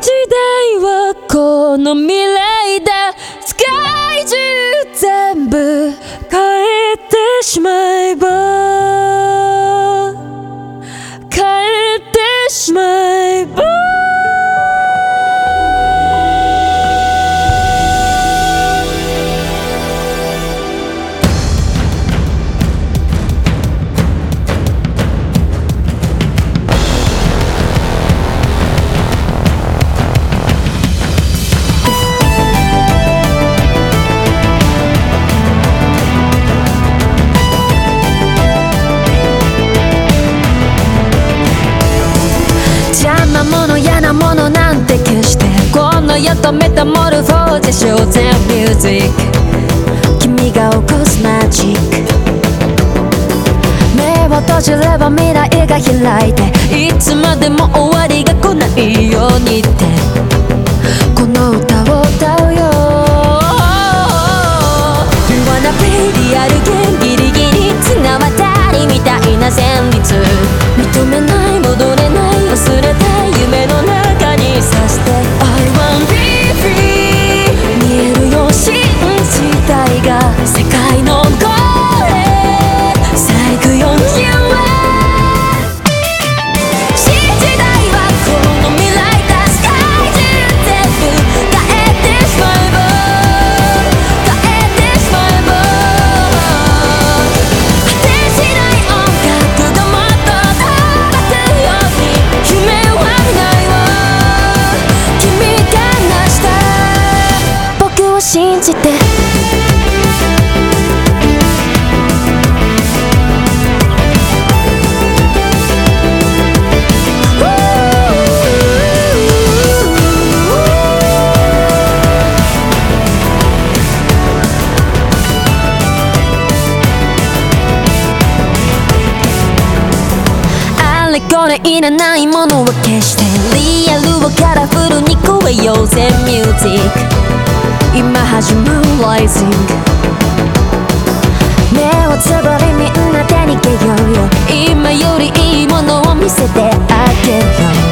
時代はこの未来だ。世界中全部変えてしまえばもの嫌なものなんて決してこの世とメタモルフォーゼショーゼミュージック君が起こすマジック。目を閉じれば未来が開いていつまでも終わりが来ないようにって。この歌を歌うよ。じて。あれこれいらないものは消してリアルをカラフルに超えようぜミュージック。今始まる Rising 目をつぶりみんなで逃げよう。よ今よりいいものを見せてあげよう。